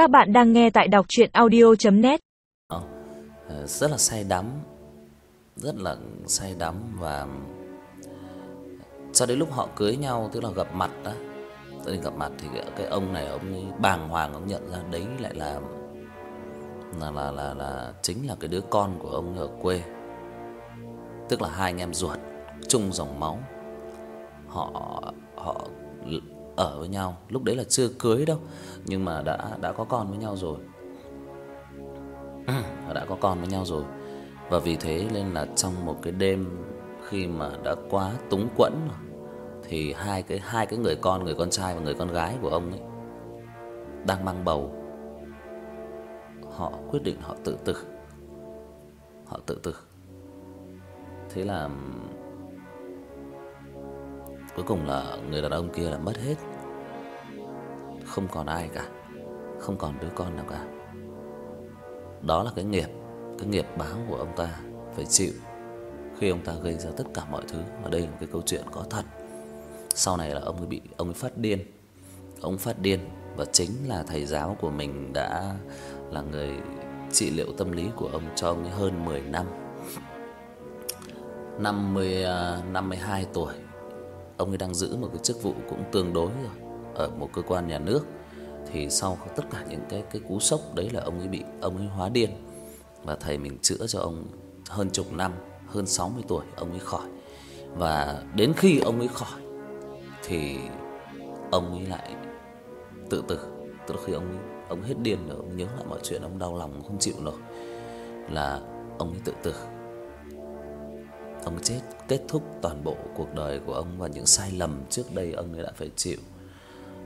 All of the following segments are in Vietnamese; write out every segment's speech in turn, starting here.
Các bạn đang nghe tại đọc audio net ờ, ờ, rất là say đắm, rất là say đắm và cho đến lúc họ cưới nhau tức là gặp mặt đó. Tới gặp mặt thì cái, cái ông này ông ấy bàng hoàng ông nhận ra đấy lại là là là là là chính là cái đứa con của ông ở quê. Tức là hai anh em ruột chung dòng máu. Họ họ ở với nhau, lúc đấy là chưa cưới đâu, nhưng mà đã đã có con với nhau rồi. Họ đã có con với nhau rồi. Và vì thế nên là trong một cái đêm khi mà đã quá túng quẫn rồi thì hai cái hai cái người con, người con trai và người con gái của ông ấy đang mang bầu. Họ quyết định họ tự tử. Họ tự tử. Thế là um, cuối cùng là người đàn ông kia là mất hết. Không còn ai cả, không còn đứa con nào cả. Đó là cái nghiệp, cái nghiệp báo của ông ta phải chịu khi ông ta gây ra tất cả mọi thứ mà đây là một cái câu chuyện có thật. Sau này là ông ấy bị ông ấy phát điên. Ông phát điên và chính là thầy giáo của mình đã là người trị liệu tâm lý của ông cho ông ấy hơn 10 năm. 50 52 à, tuổi. Ông ấy đang giữ một cái chức vụ cũng tương đối rồi ở một cơ quan nhà nước. Thì sau tất cả những cái cái cú sốc đấy là ông ấy bị ông ấy hóa điên và thầy mình chữa cho ông hơn chục năm, hơn 60 tuổi ông ấy khỏi. Và đến khi ông ấy khỏi thì ông ấy lại tự tử. Tức là khi ông ấy, ông hết điên rồi, ông nhớ lại mọi chuyện ông đau lòng không chịu nổi là ông ấy tự tử. Ông chết kết thúc toàn bộ cuộc đời của ông và những sai lầm trước đây ông ấy đã phải chịu.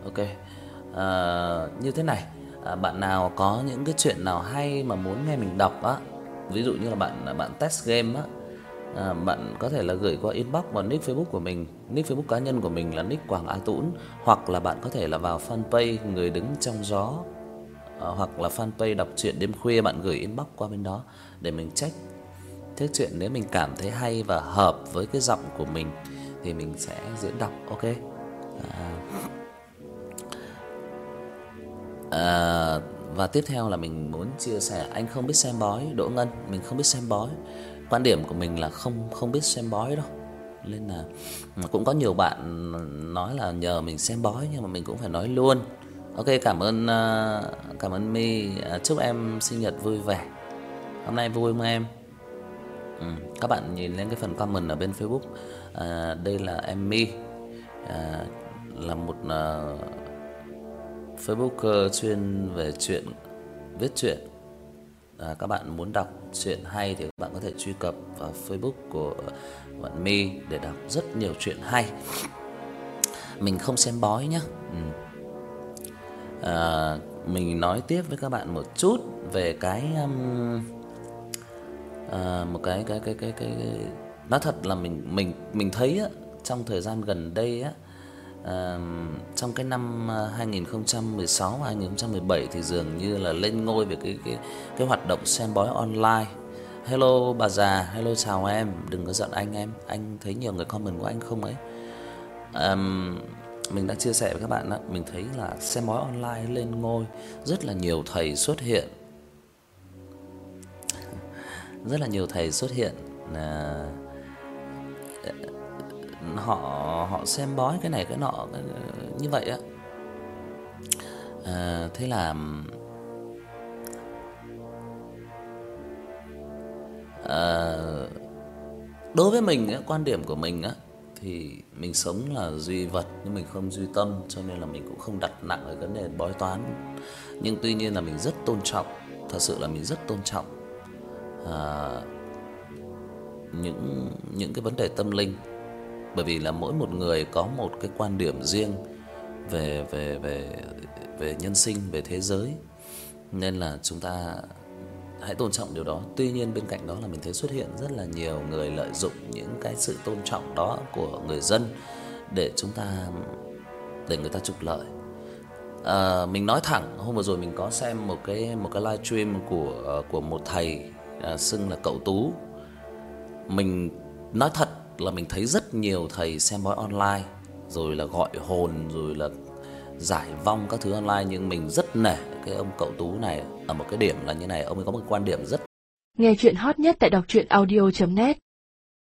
Ok. À, như thế này, à, bạn nào có những cái chuyện nào hay mà muốn nghe mình đọc á, ví dụ như là bạn bạn test game á, à, bạn có thể là gửi qua inbox vào nick Facebook của mình, nick Facebook cá nhân của mình là nick Quảng A Tún hoặc là bạn có thể là vào fanpage người đứng trong gió à, hoặc là fanpage đọc truyện đêm khuya bạn gửi inbox qua bên đó để mình check. Thế chuyện nếu mình cảm thấy hay và hợp với cái giọng của mình thì mình sẽ diễn đọc, ok? À À, và tiếp theo là mình muốn chia sẻ anh không biết xem bói Đỗ Ngân, mình không biết xem bói. Quan điểm của mình là không không biết xem bói đâu. Nên là ừ, cũng có nhiều bạn nói là nhờ mình xem bói nhưng mà mình cũng phải nói luôn. Ok, cảm ơn ờ, cảm ơn My, ờ, chúc em sinh nhật vui vẻ. Hôm nay vui không em? Ừ, các bạn nhìn lên cái phần comment ở bên Facebook. À, đây là em My. À, là một uh, Facebooker ờ, chuyên về chuyện viết truyện. À, các bạn muốn đọc truyện hay thì các bạn có thể truy cập vào Facebook của bạn My để đọc rất nhiều truyện hay. Mình không xem bói nhá. Ừ. À, mình nói tiếp với các bạn một chút về cái um, à, một cái cái cái cái cái, cái nói thật là mình mình mình thấy á trong thời gian gần đây á à, trong cái năm ờ, 2016 và 2017 thì dường như là lên ngôi về cái cái cái hoạt động xem bói online. Hello bà già, hello chào em, đừng có giận anh em, anh thấy nhiều người comment của anh không ấy. À, mình đã chia sẻ với các bạn đó, mình thấy là xem bói online lên ngôi, rất là nhiều thầy xuất hiện. Rất là nhiều thầy xuất hiện à, họ họ xem bói cái này cái nọ cái, như vậy á. À, thế là à, đối với mình á, quan điểm của mình á thì mình sống là duy vật nhưng mình không duy tâm cho nên là mình cũng không đặt nặng ở vấn đề bói toán. Nhưng tuy nhiên là mình rất tôn trọng, thật sự là mình rất tôn trọng à, những những cái vấn đề tâm linh bởi vì là mỗi một người có một cái quan điểm riêng về về về về nhân sinh, về thế giới. Nên là chúng ta hãy tôn trọng điều đó. Tuy nhiên bên cạnh đó là mình thấy xuất hiện rất là nhiều người lợi dụng những cái sự tôn trọng đó của người dân để chúng ta để người ta trục lợi. À, mình nói thẳng hôm vừa rồi mình có xem một cái một cái livestream của của một thầy à, xưng là cậu Tú. Mình nói thật là mình thấy rất nhiều thầy xem bói online rồi là gọi hồn rồi là giải vong các thứ online nhưng mình rất nể cái ông cậu Tú này ở một cái điểm là như này, ông ấy có một quan điểm rất Nghe chuyện hot nhất tại đọc audio net.